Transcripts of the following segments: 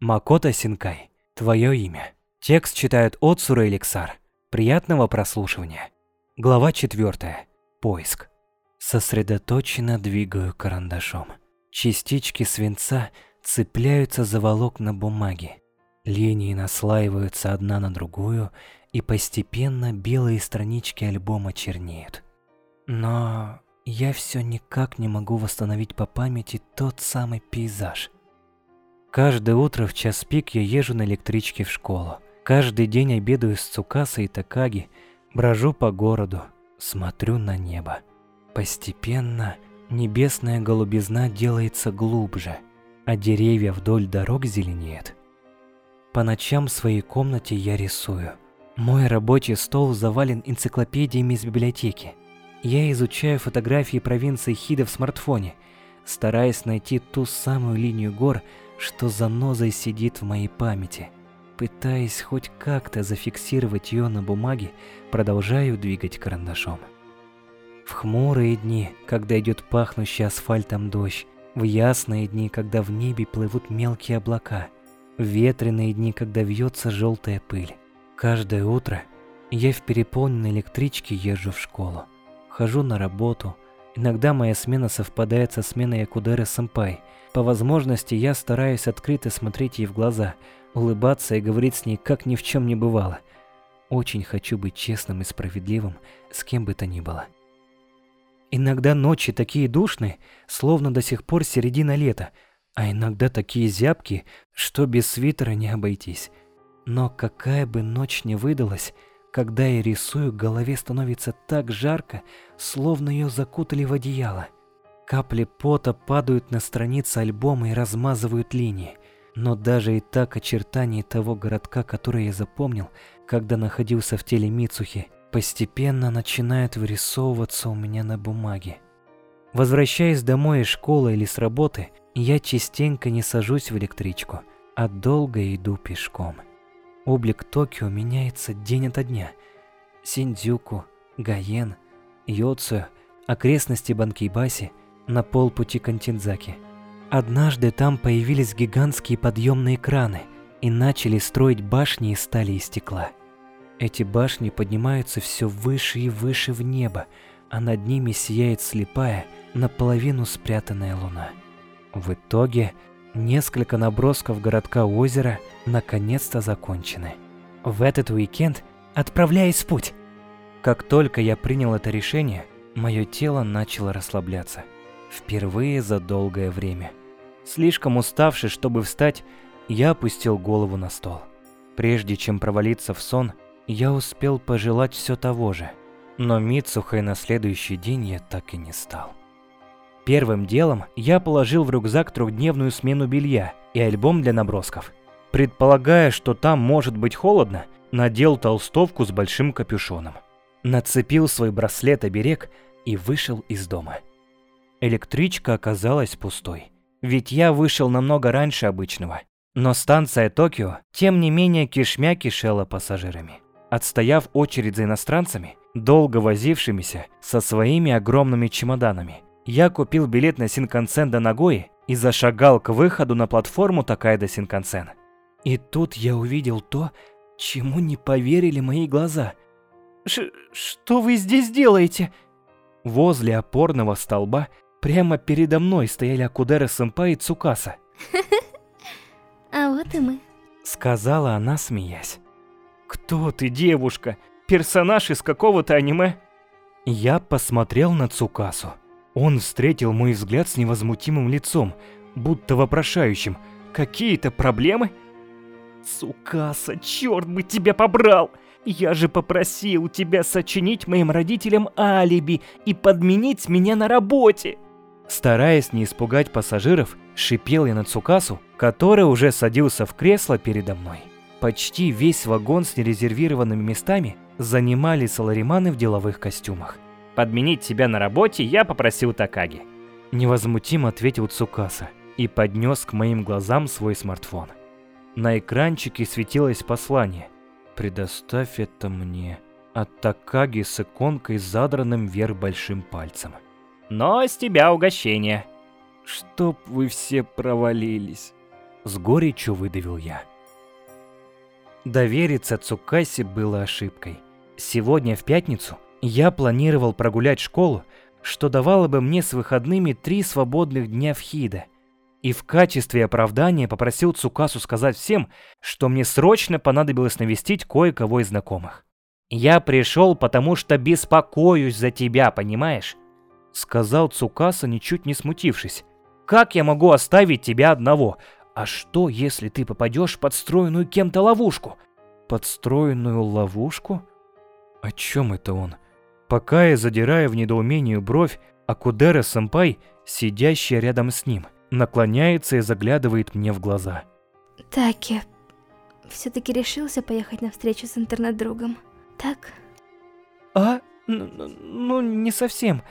Макото Синкай. Твое имя. Текст читает Отсура Эликсар. Приятного прослушивания. Глава 4. Поиск. Сосредоточенно двигаю карандашом. Частички свинца цепляются за волокна бумаги. Линии наслаиваются одна на другую, и постепенно белые странички альбома чернеют. Но я все никак не могу восстановить по памяти тот самый пейзаж. Каждое утро в час пик я езжу на электричке в школу. Каждый день обедаю с Цукаса и Такаги, брожу по городу, смотрю на небо. Постепенно небесная голубизна делается глубже, а деревья вдоль дорог зеленеют. По ночам в своей комнате я рисую. Мой рабочий стол завален энциклопедиями из библиотеки. Я изучаю фотографии провинции Хида в смартфоне, стараясь найти ту самую линию гор, что занозой сидит в моей памяти. Пытаясь хоть как-то зафиксировать ее на бумаге, продолжаю двигать карандашом. В хмурые дни, когда идет пахнущий асфальтом дождь, в ясные дни, когда в небе плывут мелкие облака, в ветреные дни, когда вьется желтая пыль. Каждое утро я в переполненной электричке езжу в школу. Хожу на работу. Иногда моя смена совпадает со сменой Якудеры Сэмпай. По возможности я стараюсь открыто смотреть ей в глаза, улыбаться и говорить с ней, как ни в чем не бывало. Очень хочу быть честным и справедливым с кем бы то ни было. Иногда ночи такие душные, словно до сих пор середина лета, а иногда такие зябкие, что без свитера не обойтись. Но какая бы ночь ни выдалась, когда я рисую, голове становится так жарко, словно ее закутали в одеяло. Капли пота падают на страницы альбома и размазывают линии. Но даже и так очертания того городка, который я запомнил, когда находился в теле Мицухи, постепенно начинают вырисовываться у меня на бумаге. Возвращаясь домой из школы или с работы, я частенько не сажусь в электричку, а долго иду пешком. Облик Токио меняется день ото дня. Синдзюку, Гаен, Йоцу, окрестности Банкибаси, на полпути к Антинзаки. Однажды там появились гигантские подъемные краны и начали строить башни из стали и стекла. Эти башни поднимаются все выше и выше в небо, а над ними сияет слепая, наполовину спрятанная луна. В итоге несколько набросков городка озера наконец-то закончены. В этот уикенд отправляюсь в путь. Как только я принял это решение, мое тело начало расслабляться. Впервые за долгое время. Слишком уставший, чтобы встать, я опустил голову на стол. Прежде чем провалиться в сон, я успел пожелать все того же. Но Мицухой на следующий день я так и не стал. Первым делом я положил в рюкзак трехдневную смену белья и альбом для набросков. Предполагая, что там может быть холодно, надел толстовку с большим капюшоном. Нацепил свой браслет-оберег и вышел из дома. Электричка оказалась пустой, ведь я вышел намного раньше обычного. Но станция Токио, тем не менее, кишмя кишела пассажирами. Отстояв очередь за иностранцами, долго возившимися со своими огромными чемоданами, я купил билет на Синкансен до Нагои и зашагал к выходу на платформу Такайда Синкансен. И тут я увидел то, чему не поверили мои глаза. Ш «Что вы здесь делаете?» Возле опорного столба прямо передо мной стояли Акудера-сэмпай и Цукаса. «А вот и мы», — сказала она, смеясь. «Кто ты, девушка? Персонаж из какого-то аниме?» Я посмотрел на Цукасу. Он встретил мой взгляд с невозмутимым лицом, будто вопрошающим «Какие-то проблемы?» «Сукаса, черт бы тебя побрал! Я же попросил тебя сочинить моим родителям алиби и подменить меня на работе!» Стараясь не испугать пассажиров, шипел я на Цукасу, который уже садился в кресло передо мной. Почти весь вагон с нерезервированными местами занимали салариманы в деловых костюмах. Подменить тебя на работе я попросил Такаги. Невозмутимо ответил Цукаса и поднес к моим глазам свой смартфон. На экранчике светилось послание «Предоставь это мне» от Такаги с иконкой, задранным вверх большим пальцем. «Но с тебя угощение». «Чтоб вы все провалились». С горечью выдавил я. Довериться Цукасе было ошибкой. Сегодня, в пятницу, я планировал прогулять школу, что давало бы мне с выходными три свободных дня в Хиде. И в качестве оправдания попросил Цукасу сказать всем, что мне срочно понадобилось навестить кое-кого из знакомых. «Я пришел, потому что беспокоюсь за тебя, понимаешь?» Сказал Цукаса, ничуть не смутившись. «Как я могу оставить тебя одного? А что, если ты попадешь в подстроенную кем-то ловушку?» «Подстроенную ловушку?» О чем это он? Пока я задираю в недоумении бровь, Акудера-сэмпай, сидящая рядом с ним, наклоняется и заглядывает мне в глаза. Таки, все-таки решился поехать на встречу с интернет-другом, так? А? Ну, не совсем.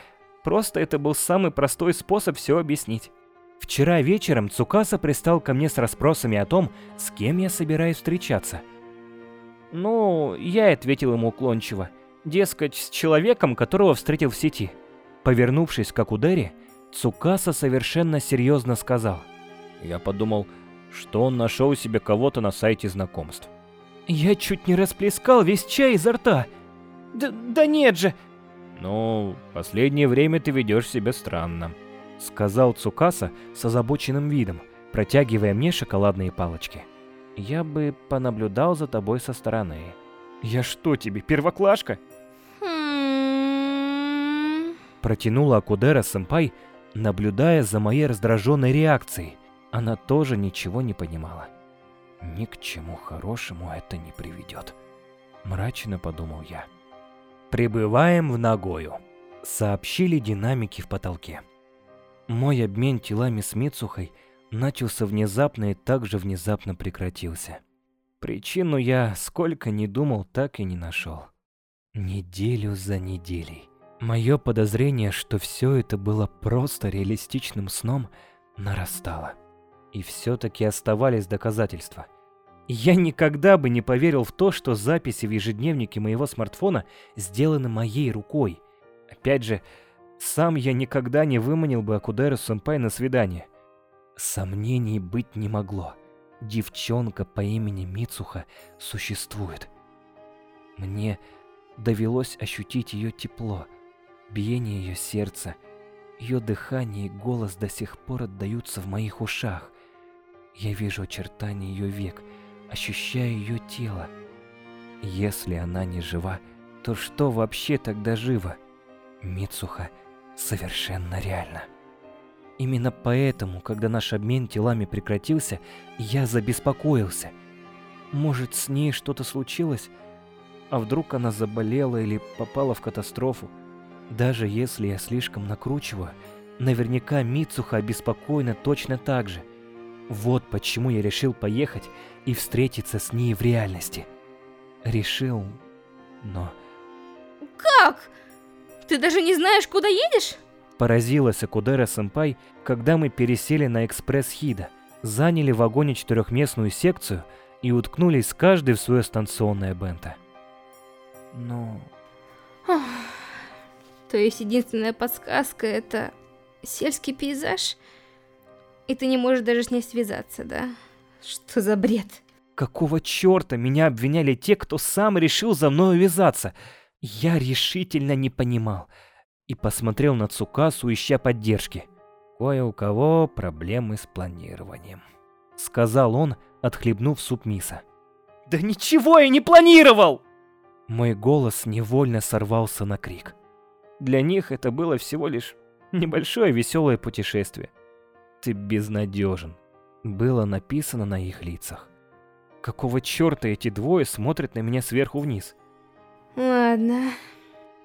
Просто это был самый простой способ все объяснить. Вчера вечером Цукаса пристал ко мне с расспросами о том, с кем я собираюсь встречаться. Ну, я ответил ему уклончиво. Дескать, с человеком, которого встретил в сети. Повернувшись к Акудере, Цукаса совершенно серьезно сказал. Я подумал, что он нашел себе кого-то на сайте знакомств. Я чуть не расплескал весь чай изо рта. Да, да нет же. Ну, последнее время ты ведешь себя странно, сказал Цукаса с озабоченным видом, протягивая мне шоколадные палочки. Я бы понаблюдал за тобой со стороны. Я что тебе, первоклашка? Хм. Протянула Акудера-сэмпай, наблюдая за моей раздраженной реакцией. Она тоже ничего не понимала. Ни к чему хорошему это не приведет. Мрачно подумал я. Прибываем в Нагою. Сообщили динамики в потолке. Мой обмен телами с Мицухой – начался внезапно и также внезапно прекратился. Причину я, сколько ни думал, так и не нашел. Неделю за неделей. Мое подозрение, что все это было просто реалистичным сном, нарастало. И все-таки оставались доказательства. Я никогда бы не поверил в то, что записи в ежедневнике моего смартфона сделаны моей рукой. Опять же, сам я никогда не выманил бы Акудеру Сэмпай на свидание – Сомнений быть не могло. Девчонка по имени Мицуха существует. Мне довелось ощутить ее тепло, биение ее сердца. Ее дыхание и голос до сих пор отдаются в моих ушах. Я вижу очертания ее век, ощущаю ее тело. Если она не жива, то что вообще тогда живо? Мицуха совершенно реально. Именно поэтому, когда наш обмен телами прекратился, я забеспокоился. Может, с ней что-то случилось? А вдруг она заболела или попала в катастрофу? Даже если я слишком накручиваю, наверняка Мицуха обеспокоена точно так же. Вот почему я решил поехать и встретиться с ней в реальности. Решил, но... Как? Ты даже не знаешь, куда едешь? Поразилась Акудера-сэмпай, когда мы пересели на экспресс Хида, заняли в вагоне четырехместную секцию и уткнулись каждый в свое станционное бенто. Ну... То есть единственная подсказка это сельский пейзаж? И ты не можешь даже с ней связаться, да? Что за бред? Какого черта меня обвиняли те, кто сам решил за мной увязаться? Я решительно не понимал и посмотрел на Цукасу, ища поддержки. «Кое у кого проблемы с планированием», — сказал он, отхлебнув суп миса. «Да ничего я не планировал!» Мой голос невольно сорвался на крик. Для них это было всего лишь небольшое веселое путешествие. «Ты безнадежен», — было написано на их лицах. Какого черта эти двое смотрят на меня сверху вниз? Ладно,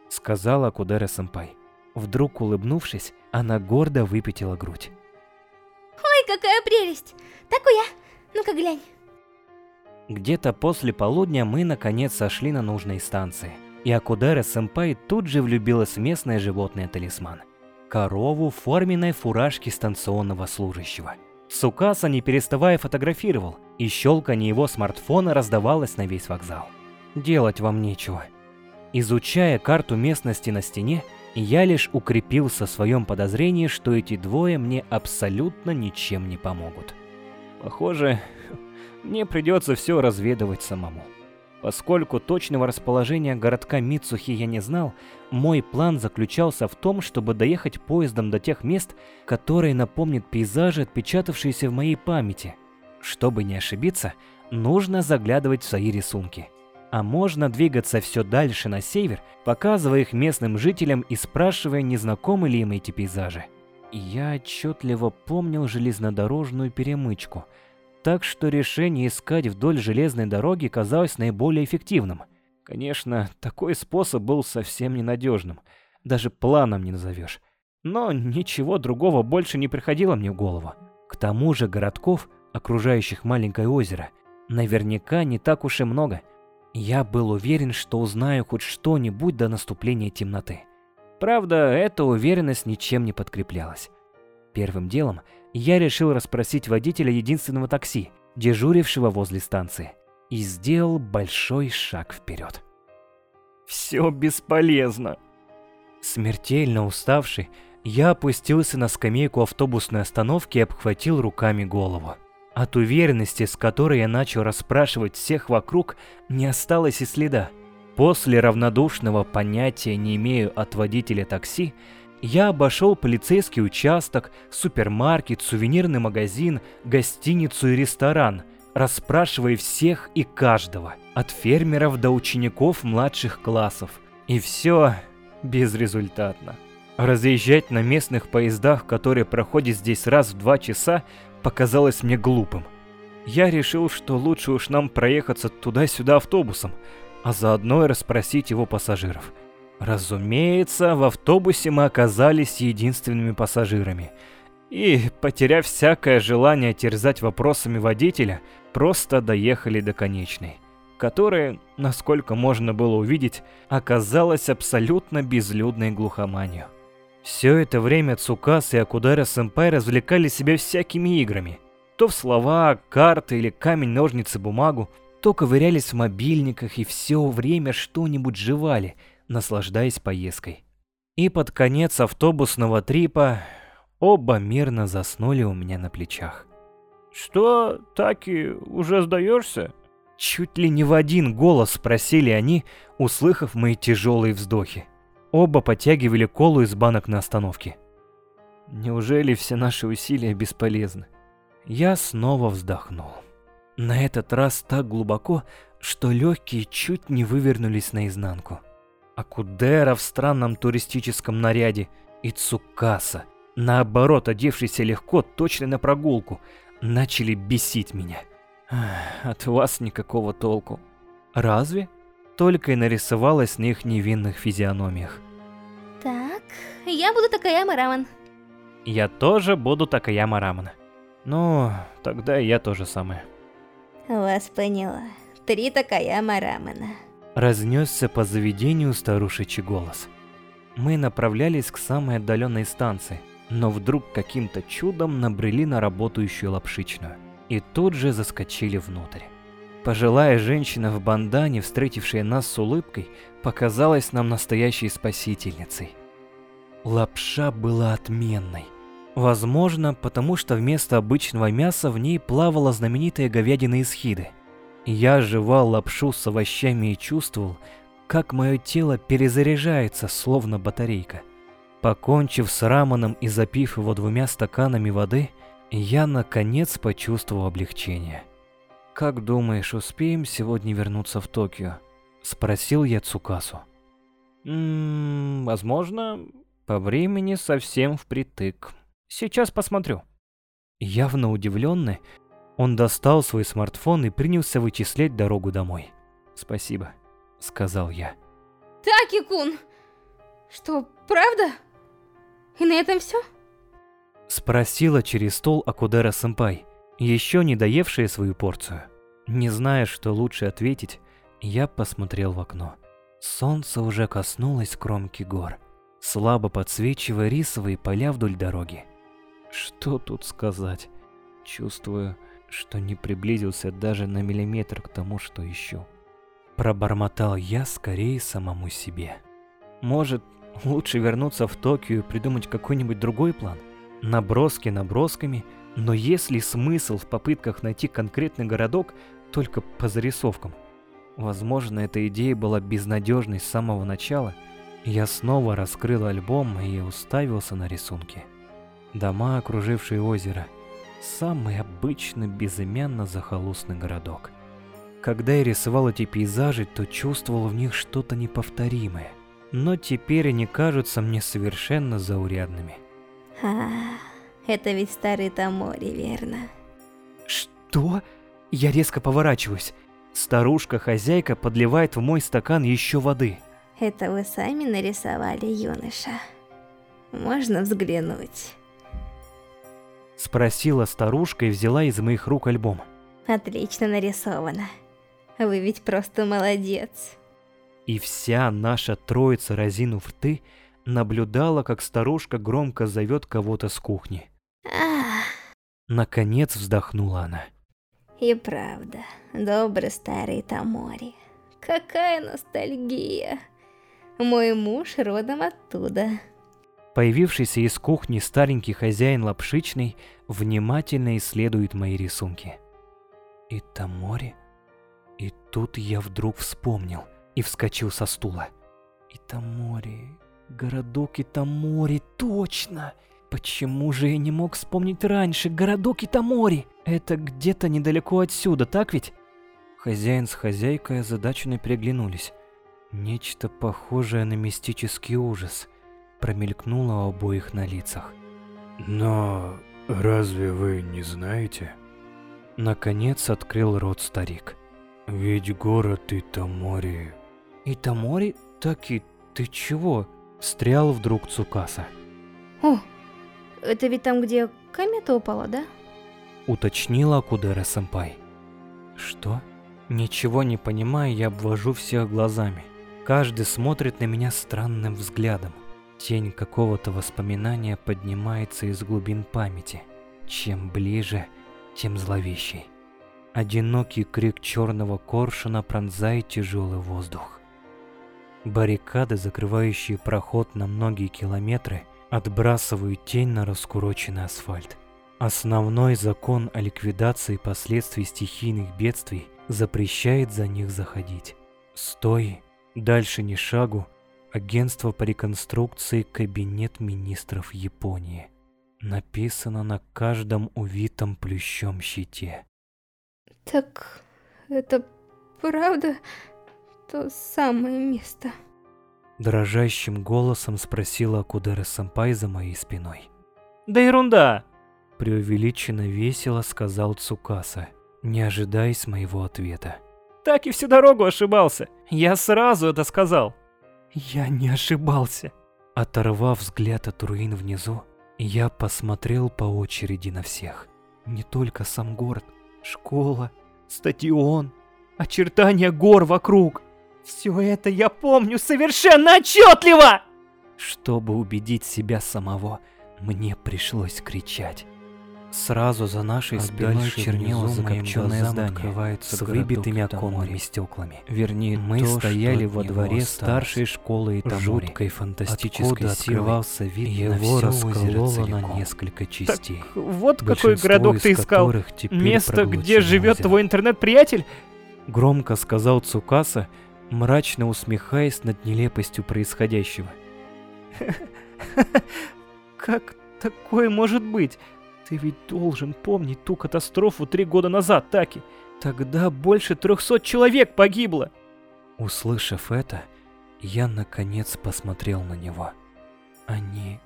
сказала Кудера-сэмпай. Вдруг улыбнувшись, она гордо выпятила грудь. Ой, какая прелесть! Такуя, ну-ка глянь. Где-то после полудня мы наконец сошли на нужной станции. И Акудера-сэмпай тут же влюбилась в местное животное-талисман. Корову в форменной фуражке станционного служащего. Сукаса не переставая фотографировал, и щелканье его смартфона раздавалось на весь вокзал. Делать вам нечего. Изучая карту местности на стене, я лишь укрепился в своем подозрении, что эти двое мне абсолютно ничем не помогут. Похоже, мне придется все разведывать самому. Поскольку точного расположения городка Мицухи я не знал, мой план заключался в том, чтобы доехать поездом до тех мест, которые напомнят пейзажи, отпечатавшиеся в моей памяти. Чтобы не ошибиться, нужно заглядывать в свои рисунки. А можно двигаться все дальше на север, показывая их местным жителям и спрашивая, не знакомы ли им эти пейзажи. Я отчетливо помнил железнодорожную перемычку – так что решение искать вдоль железной дороги казалось наиболее эффективным. Конечно, такой способ был совсем ненадежным, даже планом не назовешь. Но ничего другого больше не приходило мне в голову. К тому же городков, окружающих маленькое озеро, наверняка не так уж и много. Я был уверен, что узнаю хоть что-нибудь до наступления темноты. Правда, эта уверенность ничем не подкреплялась. Первым делом я решил расспросить водителя единственного такси, дежурившего возле станции, и сделал большой шаг вперед. Все бесполезно. Смертельно уставший, я опустился на скамейку автобусной остановки и обхватил руками голову. От уверенности, с которой я начал расспрашивать всех вокруг, не осталось и следа. После равнодушного понятия «не имею от водителя такси» Я обошел полицейский участок, супермаркет, сувенирный магазин, гостиницу и ресторан, расспрашивая всех и каждого, от фермеров до учеников младших классов. И все безрезультатно. Разъезжать на местных поездах, которые проходят здесь раз в два часа, показалось мне глупым. Я решил, что лучше уж нам проехаться туда-сюда автобусом, а заодно и расспросить его пассажиров – Разумеется, в автобусе мы оказались единственными пассажирами. И, потеряв всякое желание терзать вопросами водителя, просто доехали до конечной, которая, насколько можно было увидеть, оказалась абсолютно безлюдной глухоманью. Все это время Цукас и Акудара-сэмпай развлекали себя всякими играми. То в слова, карты или камень-ножницы-бумагу, то ковырялись в мобильниках и все время что-нибудь жевали – наслаждаясь поездкой. И под конец автобусного трипа оба мирно заснули у меня на плечах. «Что, Таки, уже сдаешься?» Чуть ли не в один голос спросили они, услыхав мои тяжелые вздохи. Оба подтягивали колу из банок на остановке. Неужели все наши усилия бесполезны? Я снова вздохнул. На этот раз так глубоко, что легкие чуть не вывернулись наизнанку. Акудера в странном туристическом наряде и Цукаса, наоборот, одевшийся легко, точно на прогулку, начали бесить меня. От вас никакого толку. Разве? Только и нарисовалось на их невинных физиономиях. Так, я буду Такаяма Раман. Я тоже буду Такаяма Раман. Ну, тогда и я тоже самое. Вас поняла. Три Такаяма Рамана. Разнесся по заведению старушечий голос. Мы направлялись к самой отдаленной станции, но вдруг каким-то чудом набрели на работающую лапшичную и тут же заскочили внутрь. Пожилая женщина в бандане, встретившая нас с улыбкой, показалась нам настоящей спасительницей. Лапша была отменной. Возможно, потому что вместо обычного мяса в ней плавала знаменитая говядина из хиды – я жевал лапшу с овощами и чувствовал, как мое тело перезаряжается, словно батарейка. Покончив с раманом и запив его двумя стаканами воды, я наконец почувствовал облегчение. «Как думаешь, успеем сегодня вернуться в Токио?» – спросил я Цукасу. «Ммм, возможно, по времени совсем впритык. Сейчас посмотрю». Явно удивленный, он достал свой смартфон и принялся вычислять дорогу домой. «Спасибо», — сказал я. Таки-кун! Что, правда? И на этом все? Спросила через стол Акудера-сэмпай, еще не доевшая свою порцию. Не зная, что лучше ответить, я посмотрел в окно. Солнце уже коснулось кромки гор, слабо подсвечивая рисовые поля вдоль дороги. Что тут сказать? Чувствую, что не приблизился даже на миллиметр к тому, что ищу. Пробормотал я скорее самому себе. Может, лучше вернуться в Токио и придумать какой-нибудь другой план? Наброски набросками, Но есть ли смысл в попытках найти конкретный городок только по зарисовкам? Возможно, эта идея была безнадежной с самого начала. Я снова раскрыл альбом и уставился на рисунки. Дома, окружившие озеро. Самый обычный безымянно захолустный городок. Когда я рисовал эти пейзажи, то чувствовал в них что-то неповторимое. Но теперь они кажутся мне совершенно заурядными. А, это ведь старый Тамори, верно? Что? Я резко поворачиваюсь. Старушка-хозяйка подливает в мой стакан еще воды. Это вы сами нарисовали, юноша? Можно взглянуть? Спросила старушка и взяла из моих рук альбом. Отлично нарисовано. Вы ведь просто молодец. И вся наша троица, разинув рты, наблюдала, как старушка громко зовет кого-то с кухни. Ах. Наконец вздохнула она. И правда, добрый старый Тамори. Какая ностальгия. Мой муж родом оттуда. Появившийся из кухни старенький хозяин лапшичный внимательно исследует мои рисунки. И Тамори? И тут я вдруг вспомнил и вскочил со стула. Итамори, городок Итамори, точно! Почему же я не мог вспомнить раньше городок Итамори? Это где-то недалеко отсюда, так ведь? Хозяин с хозяйкой озадаченно переглянулись. Нечто похожее на мистический ужас промелькнуло у обоих на лицах. Но разве вы не знаете? Наконец открыл рот старик. Ведь город Итамори... Итамори? Таки, ты чего? Встрял вдруг Цукаса. О, это ведь там, где комета упала, да? Уточнила Кудера-сэмпай. Что? Ничего не понимая, я обвожу всех глазами. Каждый смотрит на меня странным взглядом. Тень какого-то воспоминания поднимается из глубин памяти. Чем ближе, тем зловещей. Одинокий крик черного коршуна пронзает тяжелый воздух. Баррикады, закрывающие проход на многие километры, отбрасывают тень на раскуроченный асфальт. Основной закон о ликвидации последствий стихийных бедствий запрещает за них заходить. Стой, дальше ни шагу, агентство по реконструкции Кабинет министров Японии. Написано на каждом увитом плющом щите. Так, это правда то самое место? Дрожащим голосом спросила Акудера-сэмпай за моей спиной. Да ерунда! Преувеличенно весело сказал Цукаса, не ожидаясь моего ответа. Так и всю дорогу ошибался. Я сразу это сказал. Я не ошибался. Оторвав взгляд от руин внизу, я посмотрел по очереди на всех. Не только сам город, школа, стадион, очертания гор вокруг. Все это я помню совершенно отчетливо! Чтобы убедить себя самого, мне пришлось кричать. Сразу за нашей а спиной чернело закопченное здание с выбитыми оконными стеклами. Вернее, мы то, стояли во дворе старшей школы и жуткой фантастической открывался вид его раскололо на несколько частей. Так вот какой городок ты искал. Место, где живет твой интернет-приятель? Громко сказал Цукаса, мрачно усмехаясь над нелепостью происходящего. Как такое может быть? Ты ведь должен помнить ту катастрофу три года назад, Таки. Тогда больше трехсот человек погибло. Услышав это, я наконец посмотрел на него. Они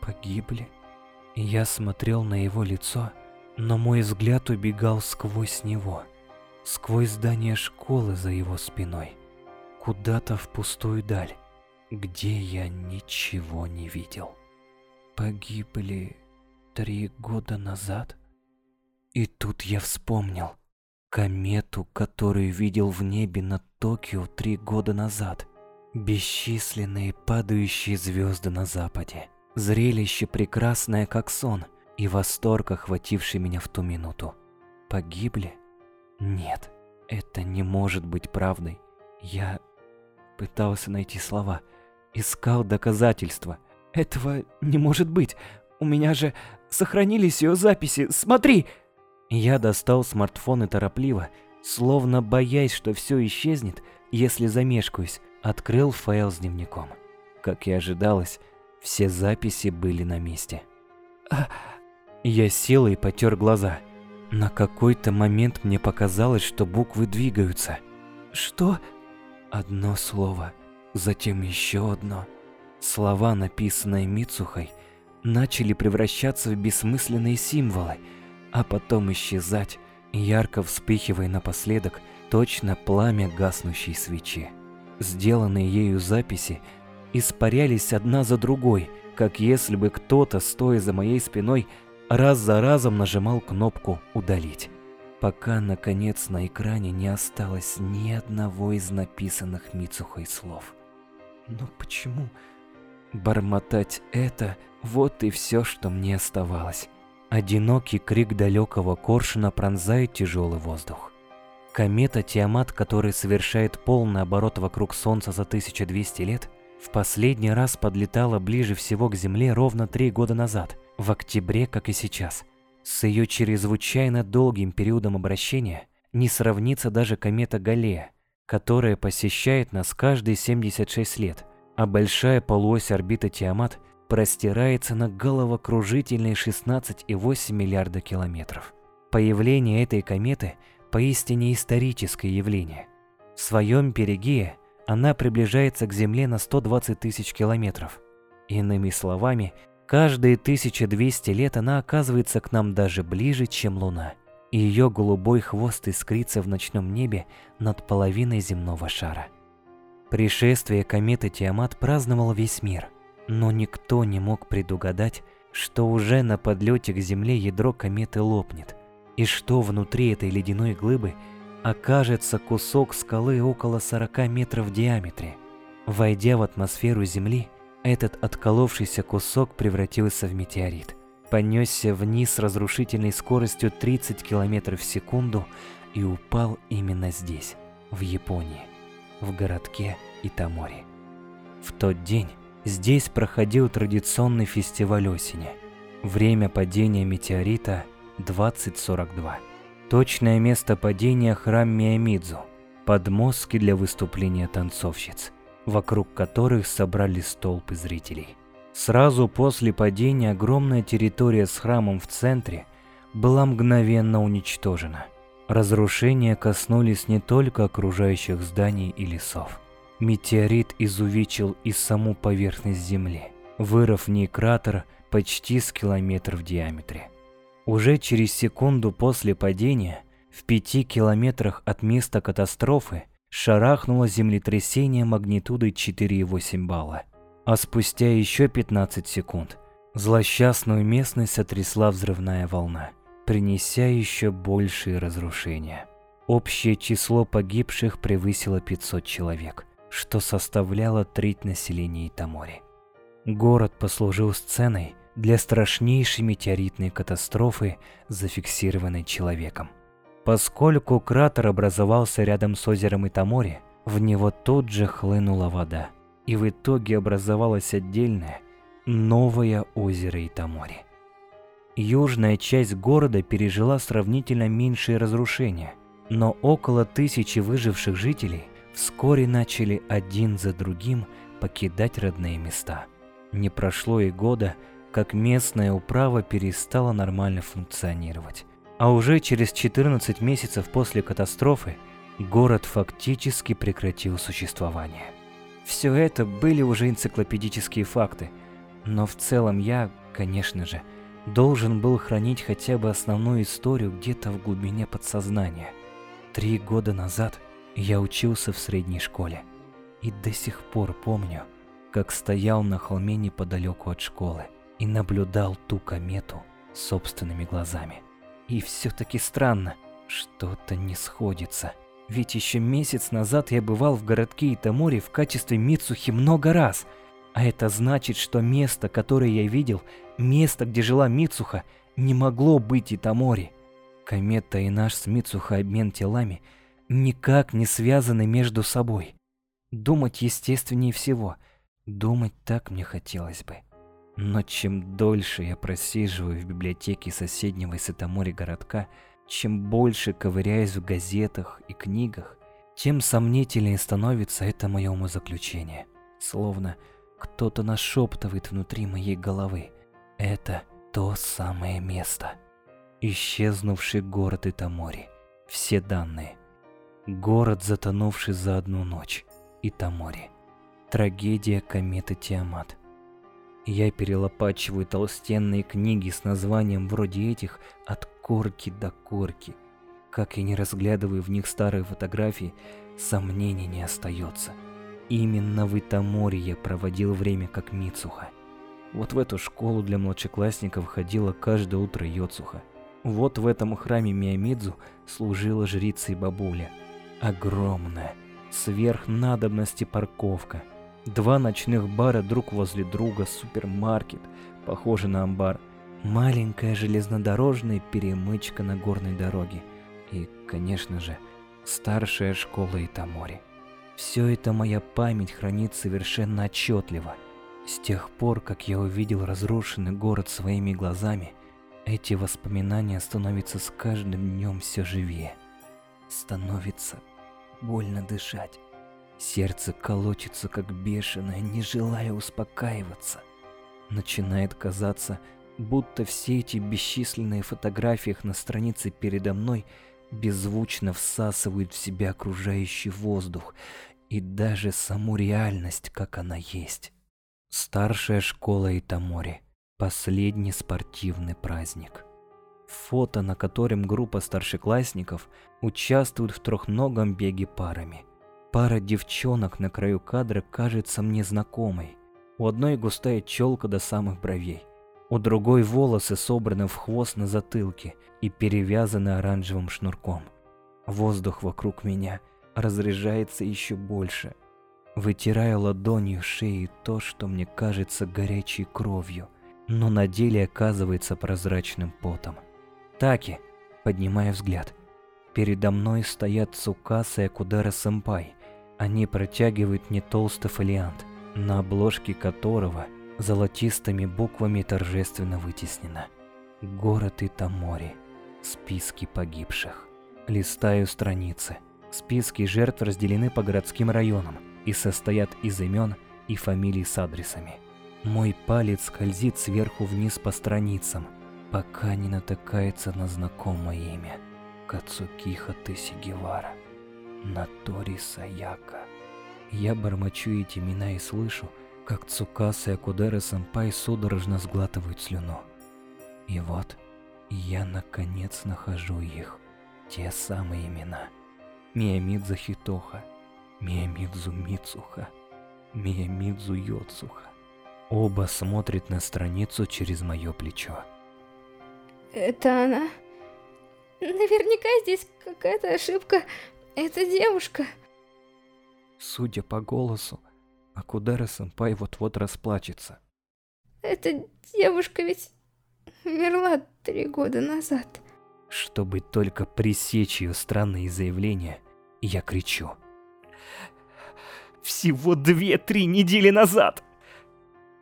погибли? Я смотрел на его лицо, но мой взгляд убегал сквозь него, сквозь здание школы за его спиной, куда-то в пустую даль, где я ничего не видел. Погибли три года назад? И тут я вспомнил комету, которую видел в небе над Токио три года назад. Бесчисленные падающие звезды на западе. Зрелище прекрасное, как сон, и восторг, охвативший меня в ту минуту. Погибли? Нет, это не может быть правдой. Я пытался найти слова, искал доказательства. Этого не может быть. У меня же Сохранились ее записи. Смотри!» Я достал смартфон и торопливо, словно боясь, что все исчезнет, если замешкаюсь, открыл файл с дневником. Как и ожидалось, все записи были на месте. А... Я сел и потер глаза. На какой-то момент мне показалось, что буквы двигаются. Что? Одно слово, затем еще одно. Слова, написанные Мицухой, начали превращаться в бессмысленные символы, а потом исчезать, ярко вспыхивая напоследок точно пламя гаснущей свечи. Сделанные ею записи испарялись одна за другой, как если бы кто-то, стоя за моей спиной, раз за разом нажимал кнопку «Удалить», пока, наконец, на экране не осталось ни одного из написанных Мицухой слов. Но почему? Бормотать это – вот и все, что мне оставалось. Одинокий крик далекого коршуна пронзает тяжелый воздух. Комета Тиамат, которая совершает полный оборот вокруг Солнца за 1200 лет, в последний раз подлетала ближе всего к Земле ровно три года назад, в октябре, как и сейчас. С ее чрезвычайно долгим периодом обращения не сравнится даже комета Галлея, которая посещает нас каждые 76 лет – а большая полуось орбиты Тиамат простирается на головокружительные 16,8 миллиарда километров. Появление этой кометы поистине историческое явление. В своем перигее она приближается к Земле на 120 тысяч километров. Иными словами, каждые 1200 лет она оказывается к нам даже ближе, чем Луна, и ее голубой хвост искрится в ночном небе над половиной земного шара. Пришествие кометы Тиамат праздновал весь мир, но никто не мог предугадать, что уже на подлете к Земле ядро кометы лопнет, и что внутри этой ледяной глыбы окажется кусок скалы около 40 метров в диаметре. Войдя в атмосферу Земли, этот отколовшийся кусок превратился в метеорит. Понесся вниз с разрушительной скоростью 30 км в секунду и упал именно здесь, в Японии в городке Итамори. В тот день здесь проходил традиционный фестиваль осени. Время падения метеорита 2042. Точное место падения храм Миямидзу, подмостки для выступления танцовщиц, вокруг которых собрались толпы зрителей. Сразу после падения огромная территория с храмом в центре была мгновенно уничтожена. Разрушения коснулись не только окружающих зданий и лесов. Метеорит изувечил и саму поверхность Земли, вырыв в ней кратер почти с километр в диаметре. Уже через секунду после падения, в пяти километрах от места катастрофы, шарахнуло землетрясение магнитудой 4,8 балла. А спустя еще 15 секунд злосчастную местность сотрясла взрывная волна принеся еще большие разрушения. Общее число погибших превысило 500 человек, что составляло треть населения Итамори. Город послужил сценой для страшнейшей метеоритной катастрофы, зафиксированной человеком. Поскольку кратер образовался рядом с озером Итамори, в него тут же хлынула вода, и в итоге образовалось отдельное, новое озеро Итамори. Южная часть города пережила сравнительно меньшие разрушения, но около тысячи выживших жителей вскоре начали один за другим покидать родные места. Не прошло и года, как местная управа перестала нормально функционировать. А уже через 14 месяцев после катастрофы город фактически прекратил существование. Все это были уже энциклопедические факты, но в целом я, конечно же, должен был хранить хотя бы основную историю где-то в глубине подсознания. Три года назад я учился в средней школе и до сих пор помню, как стоял на холме неподалеку от школы и наблюдал ту комету собственными глазами. И все-таки странно, что-то не сходится. Ведь еще месяц назад я бывал в городке Итамори в качестве Мицухи много раз – а это значит, что место, которое я видел, место, где жила Мицуха, не могло быть Итамори. Комета и наш с Мицуха обмен телами никак не связаны между собой. Думать естественнее всего. Думать так мне хотелось бы. Но чем дольше я просиживаю в библиотеке соседнего Сатамори городка, чем больше ковыряюсь в газетах и книгах, тем сомнительнее становится это мое умозаключение. Словно кто-то нашептывает внутри моей головы. Это то самое место. Исчезнувший город Итамори. Все данные. Город, затонувший за одну ночь. Итамори. Трагедия кометы Тиамат. Я перелопачиваю толстенные книги с названием вроде этих от корки до корки. Как я не разглядываю в них старые фотографии, сомнений не остается. Именно в Итаморе я проводил время как Мицуха. Вот в эту школу для младшеклассников ходила каждое утро Йоцуха. Вот в этом храме Миямидзу служила жрица и бабуля. Огромная, сверх надобности парковка. Два ночных бара друг возле друга, супермаркет, похожий на амбар. Маленькая железнодорожная перемычка на горной дороге. И, конечно же, старшая школа Итамори. Все это моя память хранит совершенно отчетливо. С тех пор, как я увидел разрушенный город своими глазами, эти воспоминания становятся с каждым днем все живее. Становится больно дышать. Сердце колотится как бешеное, не желая успокаиваться. Начинает казаться, будто все эти бесчисленные фотографии на странице передо мной беззвучно всасывают в себя окружающий воздух и даже саму реальность, как она есть. Старшая школа Итамори. Последний спортивный праздник. Фото, на котором группа старшеклассников участвует в трехногом беге парами. Пара девчонок на краю кадра кажется мне знакомой. У одной густая челка до самых бровей. У другой волосы собраны в хвост на затылке и перевязаны оранжевым шнурком. Воздух вокруг меня разряжается еще больше. Вытираю ладонью шеи то, что мне кажется горячей кровью, но на деле оказывается прозрачным потом. Таки, поднимая взгляд. Передо мной стоят Цукаса и Акудара-сэмпай. Они протягивают мне толстый фолиант, на обложке которого – золотистыми буквами торжественно вытеснено. Город Итамори. Списки погибших. Листаю страницы. Списки жертв разделены по городским районам и состоят из имен и фамилий с адресами. Мой палец скользит сверху вниз по страницам, пока не натыкается на знакомое имя. Кацукиха Тесигевара. Натори Саяка. Я бормочу эти имена и слышу, как Цукаса и Акудера-сэмпай судорожно сглатывают слюну. И вот я наконец нахожу их, те самые имена. Миямидзу Хитоха, Миямидзу Мицуха, Миямидзу Йоцуха. Оба смотрят на страницу через мое плечо. Это она? Наверняка здесь какая-то ошибка. Это девушка. Судя по голосу, Акудара-сэмпай вот-вот расплачется. Эта девушка ведь умерла три года назад. Чтобы только пресечь ее странные заявления, я кричу. Всего две-три недели назад!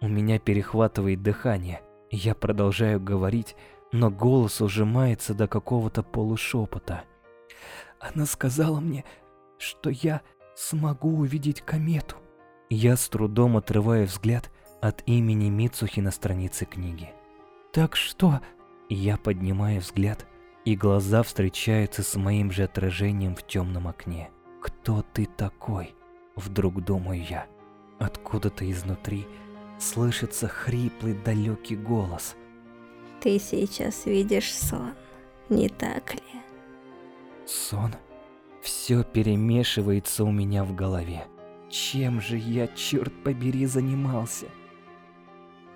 У меня перехватывает дыхание, я продолжаю говорить, но голос ужимается до какого-то полушепота. Она сказала мне, что я смогу увидеть комету. Я с трудом отрываю взгляд от имени Мицухи на странице книги. «Так что?» Я поднимаю взгляд, и глаза встречаются с моим же отражением в темном окне. «Кто ты такой?» Вдруг думаю я. Откуда-то изнутри слышится хриплый далекий голос. «Ты сейчас видишь сон, не так ли?» Сон? Все перемешивается у меня в голове. Чем же я, черт побери, занимался?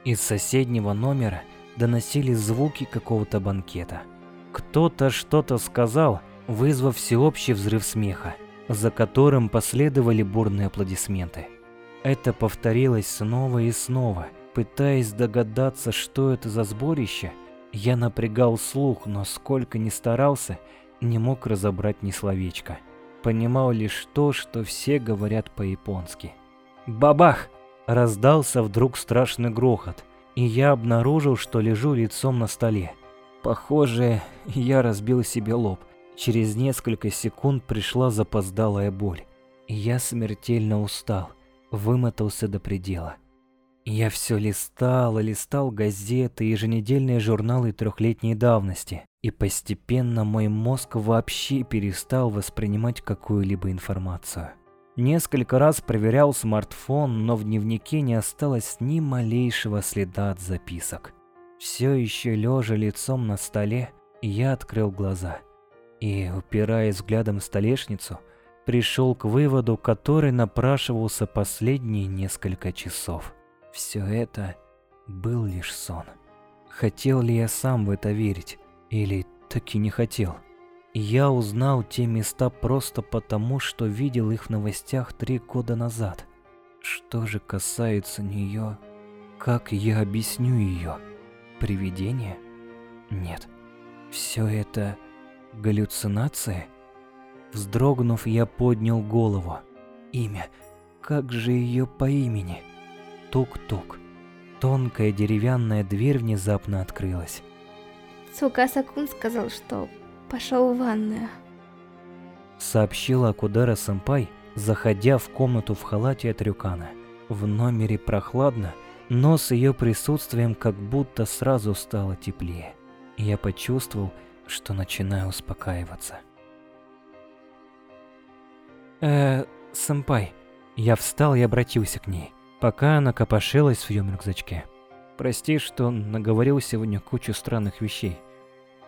Из соседнего номера доносились звуки какого-то банкета. Кто-то что-то сказал, вызвав всеобщий взрыв смеха, за которым последовали бурные аплодисменты. Это повторилось снова и снова. Пытаясь догадаться, что это за сборище, я напрягал слух, но сколько ни старался, не мог разобрать ни словечка понимал лишь то, что все говорят по-японски. Бабах! Раздался вдруг страшный грохот. и я обнаружил, что лежу лицом на столе. Похоже, я разбил себе лоб. Через несколько секунд пришла запоздалая боль. Я смертельно устал, вымотался до предела. Я все листал и листал газеты, еженедельные журналы трехлетней давности, и постепенно мой мозг вообще перестал воспринимать какую-либо информацию. Несколько раз проверял смартфон, но в дневнике не осталось ни малейшего следа от записок. Все еще лежа лицом на столе, я открыл глаза и, упираясь взглядом в столешницу, пришел к выводу, который напрашивался последние несколько часов. Все это был лишь сон. Хотел ли я сам в это верить, или таки не хотел? Я узнал те места просто потому, что видел их в новостях три года назад. Что же касается нее, как я объясню ее? Привидение? Нет. Все это галлюцинации? Вздрогнув, я поднял голову. Имя. Как же ее по имени? Тук-тук. Тонкая деревянная дверь внезапно открылась. Цукаса-кун сказал, что пошел в ванную. Сообщила Акудара Сэмпай, заходя в комнату в халате от Рюкана. В номере прохладно, но с ее присутствием как будто сразу стало теплее. Я почувствовал, что начинаю успокаиваться. Э, сэмпай. Я встал и обратился к ней, пока она копошилась в своем рюкзачке. Прости, что наговорил сегодня кучу странных вещей.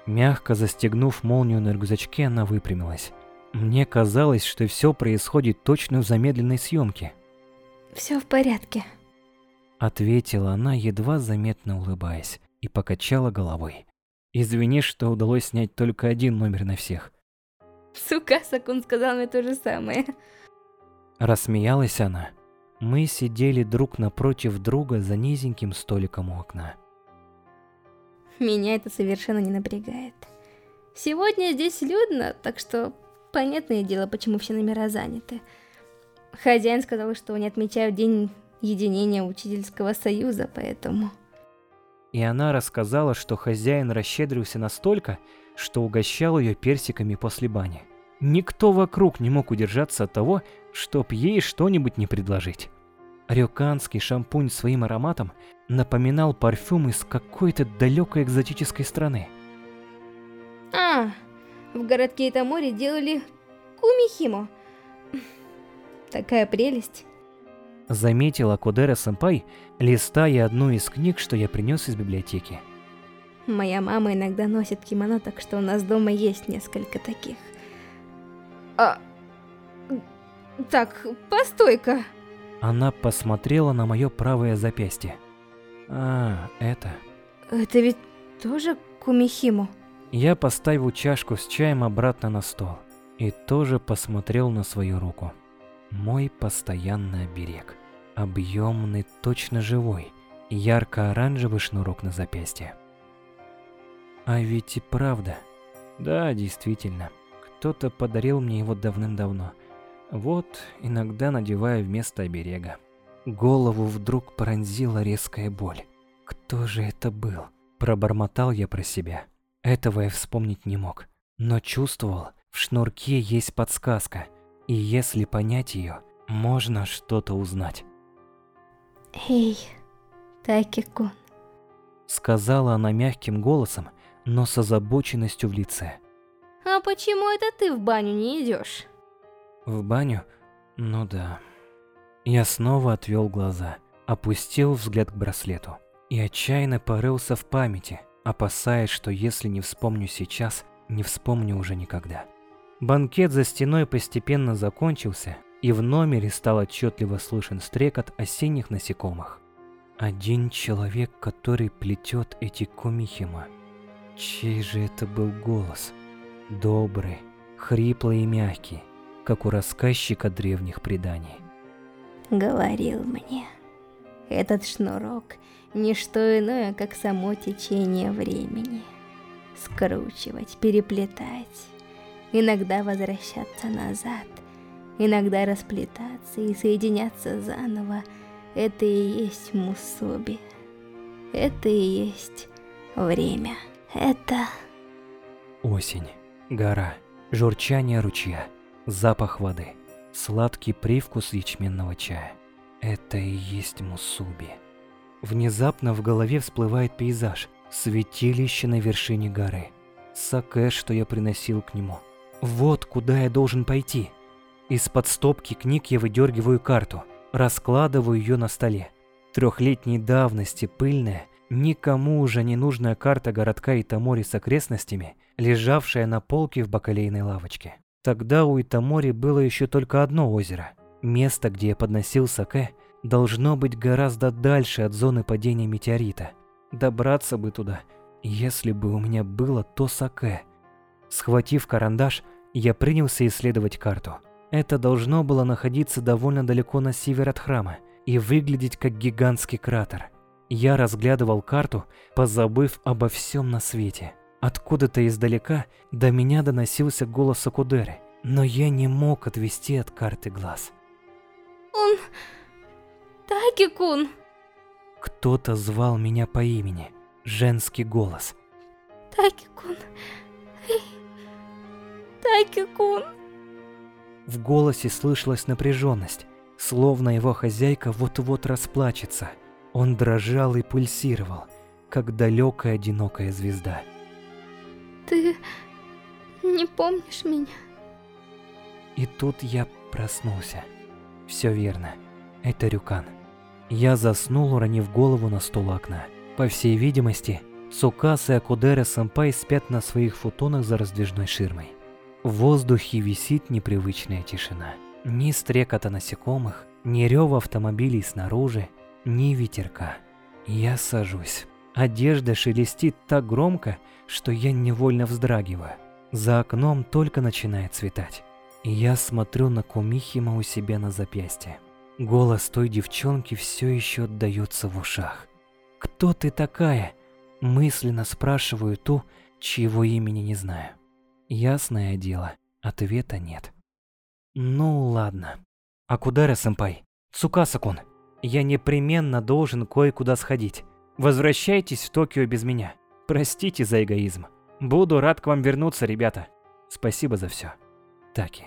Мягко застегнув молнию на рюкзачке, она выпрямилась. Мне казалось, что все происходит точно в замедленной съемке. Все в порядке. Ответила она, едва заметно улыбаясь, и покачала головой. Извини, что удалось снять только один номер на всех. Сукаса-кун сказал мне то же самое. Рассмеялась она. Мы сидели друг напротив друга за низеньким столиком у окна. Меня это совершенно не напрягает. Сегодня здесь людно, так что понятное дело, почему все номера заняты. Хозяин сказал, что они отмечают день единения учительского союза, поэтому... И она рассказала, что хозяин расщедрился настолько, что угощал ее персиками после бани. Никто вокруг не мог удержаться от того, чтоб ей что-нибудь не предложить. Рюканский шампунь своим ароматом напоминал парфюм из какой-то далекой экзотической страны. А, в городке Итамори делали кумихимо. Такая прелесть. Заметила Кодера-сэмпай, листая одну из книг, что я принес из библиотеки. Моя мама иногда носит кимоно, так что у нас дома есть несколько таких. А... Так, постой-ка. Она посмотрела на мое правое запястье. А, это... Это ведь тоже кумихимо? Я поставил чашку с чаем обратно на стол и тоже посмотрел на свою руку. Мой постоянный оберег. Объемный, точно живой, ярко-оранжевый шнурок на запястье. А ведь и правда. Да, действительно. Кто-то подарил мне его давным-давно. Вот, иногда надеваю вместо оберега. Голову вдруг пронзила резкая боль. Кто же это был? Пробормотал я про себя. Этого я вспомнить не мог. Но чувствовал, в шнурке есть подсказка. И если понять ее, можно что-то узнать. Эй, Таки-кун. Сказала она мягким голосом, но с озабоченностью в лице. А почему это ты в баню не идешь? В баню? Ну да. Я снова отвел глаза, опустил взгляд к браслету и отчаянно порылся в памяти, опасаясь, что если не вспомню сейчас, не вспомню уже никогда. Банкет за стеной постепенно закончился, и в номере стал отчетливо слышен стрекот осенних насекомых. Один человек, который плетет эти комихима. Чей же это был голос? Добрый, хриплый и мягкий, как у рассказчика древних преданий. Говорил мне, этот шнурок – не что иное, как само течение времени. Скручивать, переплетать, иногда возвращаться назад, иногда расплетаться и соединяться заново – это и есть мусоби. Это и есть время. Это... Осень, гора, журчание ручья, запах воды, сладкий привкус ячменного чая. Это и есть Мусуби. Внезапно в голове всплывает пейзаж, святилище на вершине горы. Саке, что я приносил к нему. Вот куда я должен пойти. Из-под стопки книг я выдергиваю карту, раскладываю ее на столе. Трехлетней давности, пыльная, никому уже не нужная карта городка Итамори с окрестностями, лежавшая на полке в бакалейной лавочке. Тогда у Итамори было еще только одно озеро. Место, где я подносил саке, должно быть гораздо дальше от зоны падения метеорита. Добраться бы туда, если бы у меня было то саке. Схватив карандаш, я принялся исследовать карту. Это должно было находиться довольно далеко на север от храма и выглядеть как гигантский кратер. Я разглядывал карту, позабыв обо всем на свете. Откуда-то издалека до меня доносился голос Акудеры, но я не мог отвести от карты глаз. Он... Таки-кун. Кто-то звал меня по имени. Женский голос. Таки-кун. Таки-кун. В голосе слышалась напряженность, словно его хозяйка вот-вот расплачется. Он дрожал и пульсировал, как далекая одинокая звезда. Ты не помнишь меня? И тут я проснулся. Все верно. Это Рюкан. Я заснул, уронив голову на стол окна. По всей видимости, Сукас и Акудера Сэмпай спят на своих футонах за раздвижной ширмой. В воздухе висит непривычная тишина. Ни стрекота насекомых, ни рева автомобилей снаружи, ни ветерка. Я сажусь. Одежда шелестит так громко, что я невольно вздрагиваю. За окном только начинает светать. Я смотрю на Кумихима у себя на запястье. Голос той девчонки все еще отдается в ушах. «Кто ты такая?» Мысленно спрашиваю ту, чьего имени не знаю. Ясное дело, ответа нет. Ну ладно. Акудара-сэмпай, Цукаса-кун, я непременно должен кое-куда сходить. Возвращайтесь в Токио без меня. Простите за эгоизм. Буду рад к вам вернуться, ребята. Спасибо за все. Таки.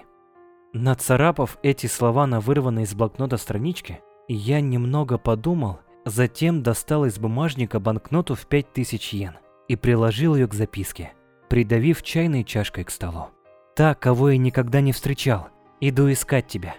Нацарапав эти слова на вырванной из блокнота страничке, я немного подумал, затем достал из бумажника банкноту в 5000 йен и приложил ее к записке, придавив чайной чашкой к столу. «Та, кого я никогда не встречал, иду искать тебя».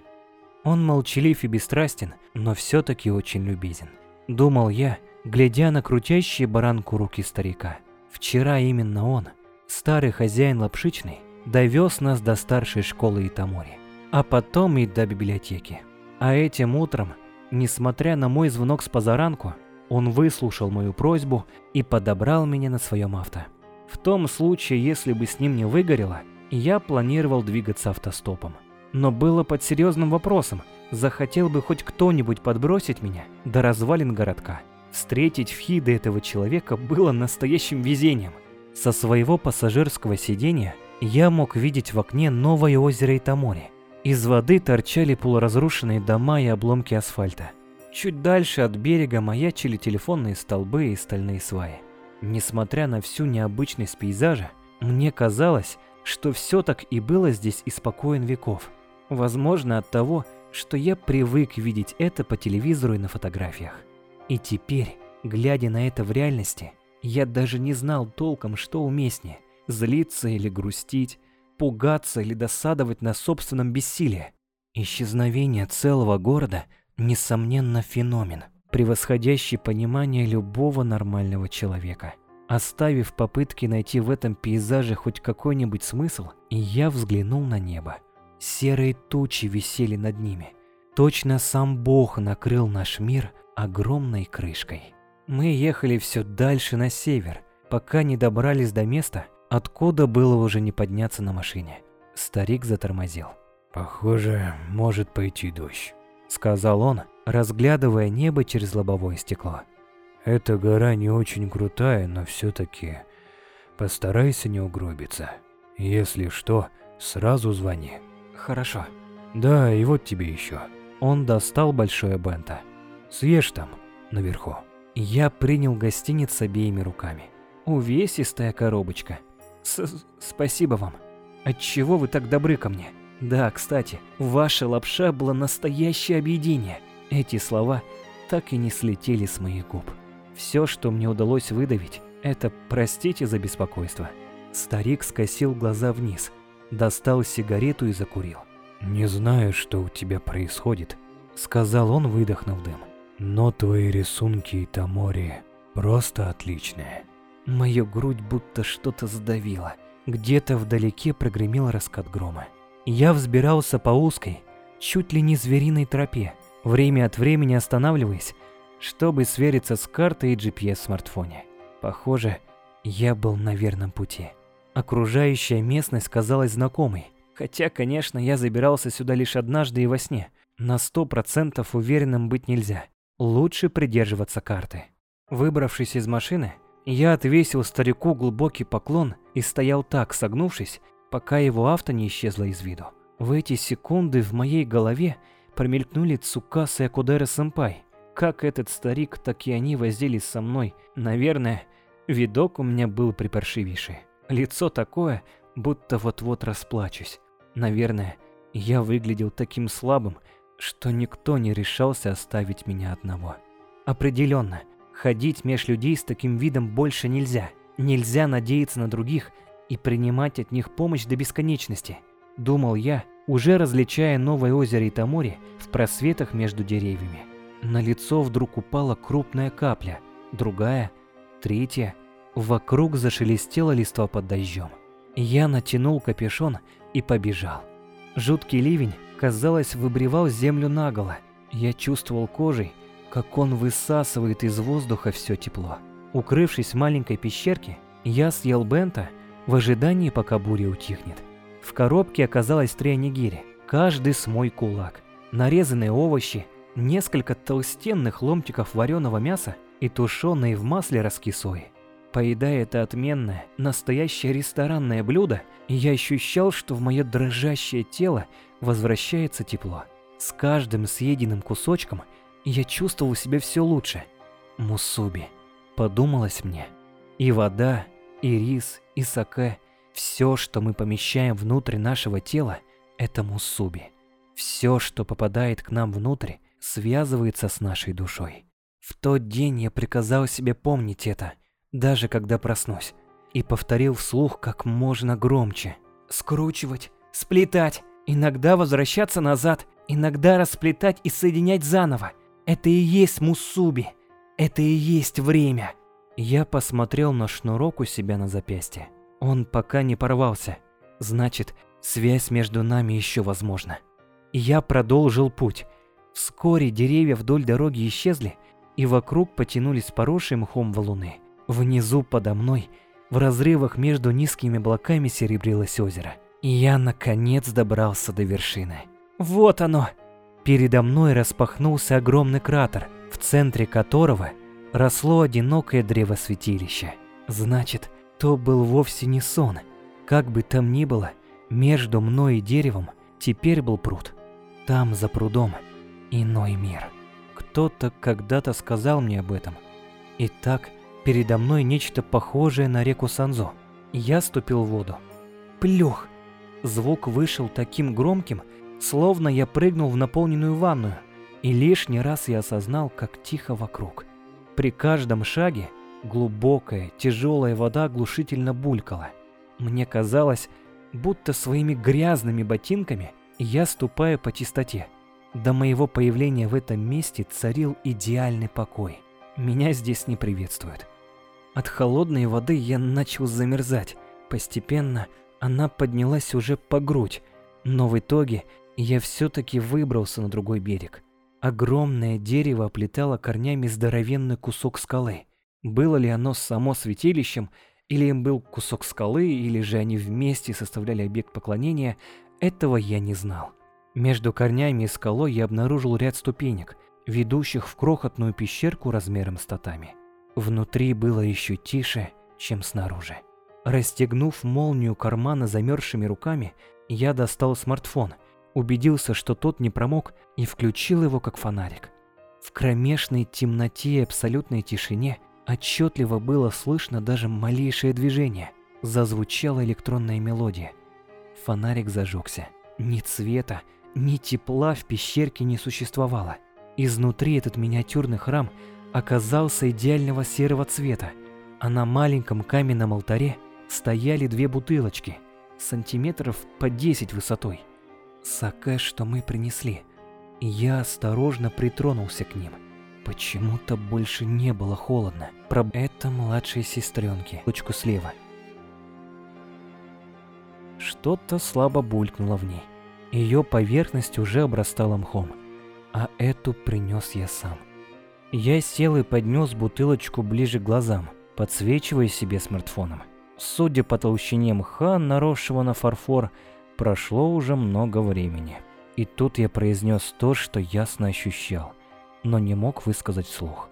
Он молчалив и бесстрастен, но все-таки очень любезен. Думал я, глядя на крутящие баранку руки старика. Вчера именно он, старый хозяин лапшичный, довез нас до старшей школы Итамори а потом и до библиотеки. А этим утром, несмотря на мой звонок с позаранку, он выслушал мою просьбу и подобрал меня на своем авто. В том случае, если бы с ним не выгорело, я планировал двигаться автостопом. Но было под серьезным вопросом, захотел бы хоть кто-нибудь подбросить меня до развалин городка. Встретить в Хиде этого человека было настоящим везением. Со своего пассажирского сидения я мог видеть в окне новое озеро Итамори – из воды торчали полуразрушенные дома и обломки асфальта. Чуть дальше от берега маячили телефонные столбы и стальные сваи. Несмотря на всю необычность пейзажа, мне казалось, что все так и было здесь испокоен веков. Возможно от того, что я привык видеть это по телевизору и на фотографиях. И теперь, глядя на это в реальности, я даже не знал толком, что уместнее – злиться или грустить, пугаться или досадовать на собственном бессилии. Исчезновение целого города – несомненно феномен, превосходящий понимание любого нормального человека. Оставив попытки найти в этом пейзаже хоть какой-нибудь смысл, я взглянул на небо. Серые тучи висели над ними. Точно сам Бог накрыл наш мир огромной крышкой. Мы ехали все дальше на север, пока не добрались до места, откуда было уже не подняться на машине. Старик затормозил. «Похоже, может пойти дождь», — сказал он, разглядывая небо через лобовое стекло. «Эта гора не очень крутая, но все-таки постарайся не угробиться. Если что, сразу звони». «Хорошо». «Да, и вот тебе еще». Он достал большое бента. «Съешь там, наверху». Я принял гостиниц обеими руками. Увесистая коробочка. С Спасибо вам. Отчего вы так добры ко мне? Да, кстати, ваша лапша была настоящее объедение. Эти слова так и не слетели с моих губ. Все, что мне удалось выдавить, это «простите за беспокойство». Старик скосил глаза вниз, достал сигарету и закурил. «Не знаю, что у тебя происходит», — сказал он, выдохнув дым. «Но твои рисунки и Тамори просто отличные». Мою грудь будто что-то сдавило. Где-то вдалеке прогремел раскат грома. Я взбирался по узкой, чуть ли не звериной тропе, время от времени останавливаясь, чтобы свериться с картой и GPS в смартфоне. Похоже, я был на верном пути. Окружающая местность казалась знакомой, хотя, конечно, я забирался сюда лишь однажды и во сне. На сто процентов уверенным быть нельзя. Лучше придерживаться карты. Выбравшись из машины, я отвесил старику глубокий поклон и стоял так, согнувшись, пока его авто не исчезло из виду. В эти секунды в моей голове промелькнули Цукаса и Акудера-сэмпай. Как этот старик, так и они возились со мной. Наверное, видок у меня был припаршивейший. Лицо такое, будто вот-вот расплачусь. Наверное, я выглядел таким слабым, что никто не решался оставить меня одного. Определенно, ходить меж людей с таким видом больше нельзя. Нельзя надеяться на других и принимать от них помощь до бесконечности. Думал я, уже различая новое озеро Итамори в просветах между деревьями. На лицо вдруг упала крупная капля, другая, третья. Вокруг зашелестело листва под дождем. Я натянул капюшон и побежал. Жуткий ливень, казалось, выбривал землю наголо. Я чувствовал кожей, как он высасывает из воздуха все тепло. Укрывшись в маленькой пещерке, я съел бента в ожидании, пока буря утихнет. В коробке оказалось три анигири, каждый с мой кулак. Нарезанные овощи, несколько толстенных ломтиков вареного мяса и тушеные в масле раскисои. Поедая это отменное, настоящее ресторанное блюдо, я ощущал, что в мое дрожащее тело возвращается тепло. С каждым съеденным кусочком я чувствовал себя все лучше. Мусуби. Подумалось мне. И вода, и рис, и саке – все, что мы помещаем внутрь нашего тела, это мусуби. Все, что попадает к нам внутрь, связывается с нашей душой. В тот день я приказал себе помнить это, даже когда проснусь, и повторил вслух как можно громче. Скручивать, сплетать, иногда возвращаться назад, иногда расплетать и соединять заново. Это и есть мусуби. Это и есть время. Я посмотрел на шнурок у себя на запястье. Он пока не порвался. Значит, связь между нами еще возможна. Я продолжил путь. Вскоре деревья вдоль дороги исчезли, и вокруг потянулись поросшие мхом валуны. Внизу подо мной, в разрывах между низкими облаками серебрилось озеро. Я наконец добрался до вершины. Вот оно! Передо мной распахнулся огромный кратер, в центре которого росло одинокое древосвятилище. Значит, то был вовсе не сон. Как бы там ни было, между мной и деревом теперь был пруд. Там, за прудом, иной мир. Кто-то когда-то сказал мне об этом. И так передо мной нечто похожее на реку Санзо. Я ступил в воду. Плюх! Звук вышел таким громким, словно я прыгнул в наполненную ванную. И лишний раз я осознал, как тихо вокруг. При каждом шаге Глубокая, тяжелая вода оглушительно булькала. Мне казалось, будто своими грязными ботинками я ступаю по чистоте. До моего появления в этом месте царил идеальный покой. Меня здесь не приветствуют. От холодной воды я начал замерзать. Постепенно она поднялась уже по грудь, но в итоге я все-таки выбрался на другой берег. Огромное дерево оплетало корнями здоровенный кусок скалы. Было ли оно само святилищем, или им был кусок скалы, или же они вместе составляли объект поклонения, этого я не знал. Между корнями и скалой я обнаружил ряд ступенек, ведущих в крохотную пещерку размером с татами. Внутри было еще тише, чем снаружи. Расстегнув молнию кармана замерзшими руками, я достал смартфон, убедился, что тот не промок, и включил его как фонарик. В кромешной темноте и абсолютной тишине отчетливо было слышно даже малейшее движение. Зазвучала электронная мелодия. Фонарик зажегся. Ни цвета, ни тепла в пещерке не существовало. Изнутри этот миниатюрный храм оказался идеального серого цвета, а на маленьком каменном алтаре стояли две бутылочки, сантиметров по 10 высотой. Саке, что мы принесли. Я осторожно притронулся к ним. Почему-то больше не было холодно. Про это младшей сестренки. Точку слева. Что-то слабо булькнуло в ней. Ее поверхность уже обрастала мхом. А эту принес я сам. Я сел и поднес бутылочку ближе к глазам, подсвечивая себе смартфоном. Судя по толщине мха, наросшего на фарфор, прошло уже много времени. И тут я произнес то, что ясно ощущал, но не мог высказать вслух.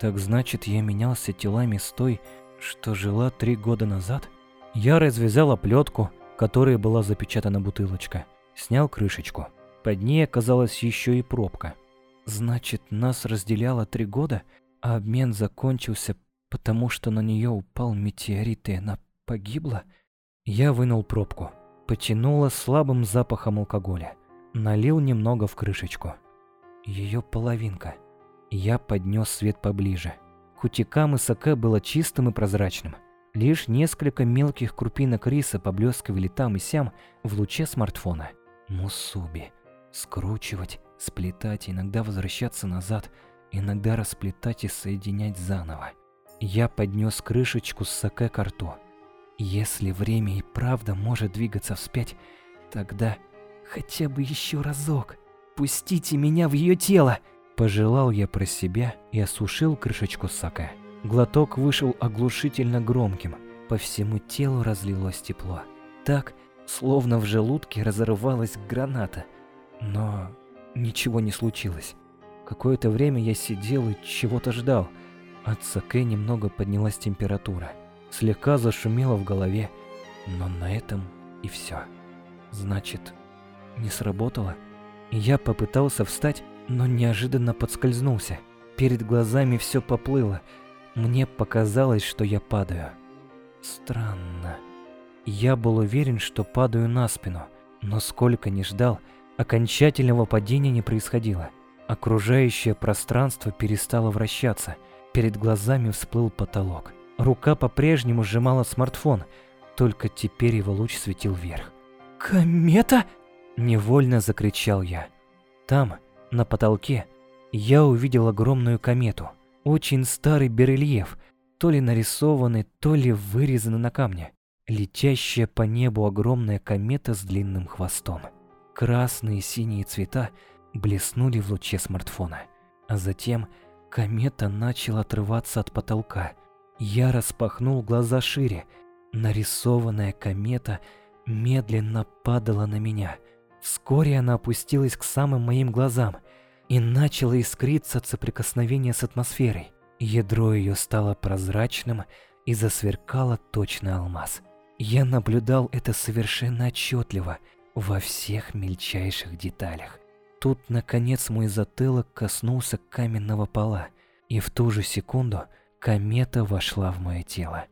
Так значит, я менялся телами с той, что жила три года назад? Я развязал оплетку, которой была запечатана бутылочка, снял крышечку. Под ней оказалась еще и пробка. Значит, нас разделяло три года, а обмен закончился, потому что на нее упал метеорит, и она погибла? Я вынул пробку, потянула слабым запахом алкоголя, налил немного в крышечку. Ее половинка. Я поднес свет поближе. Кутикам саке было чистым и прозрачным. Лишь несколько мелких крупинок риса поблескивали там и сям в луче смартфона. Мусуби скручивать, сплетать, иногда возвращаться назад, иногда расплетать и соединять заново. Я поднес крышечку с саке к рту. Если время и правда может двигаться вспять, тогда хотя бы еще разок. Пустите меня в ее тело! Пожелал я про себя и осушил крышечку саке. Глоток вышел оглушительно громким. По всему телу разлилось тепло. Так, словно в желудке разорвалась граната – но ничего не случилось. Какое-то время я сидел и чего-то ждал. От саке немного поднялась температура. Слегка зашумело в голове, но на этом и все. Значит, не сработало? Я попытался встать, но неожиданно подскользнулся. Перед глазами все поплыло. Мне показалось, что я падаю. Странно. Я был уверен, что падаю на спину, но сколько ни ждал, Окончательного падения не происходило. Окружающее пространство перестало вращаться. Перед глазами всплыл потолок. Рука по-прежнему сжимала смартфон, только теперь его луч светил вверх. «Комета!» – невольно закричал я. Там, на потолке, я увидел огромную комету. Очень старый барельеф, то ли нарисованный, то ли вырезанный на камне. Летящая по небу огромная комета с длинным хвостом. Красные и синие цвета блеснули в луче смартфона. А затем комета начала отрываться от потолка. Я распахнул глаза шире. Нарисованная комета медленно падала на меня. Вскоре она опустилась к самым моим глазам и начала искриться от соприкосновения с атмосферой. Ядро ее стало прозрачным и засверкало точно алмаз. Я наблюдал это совершенно отчетливо – во всех мельчайших деталях. Тут, наконец, мой затылок коснулся каменного пола, и в ту же секунду комета вошла в мое тело.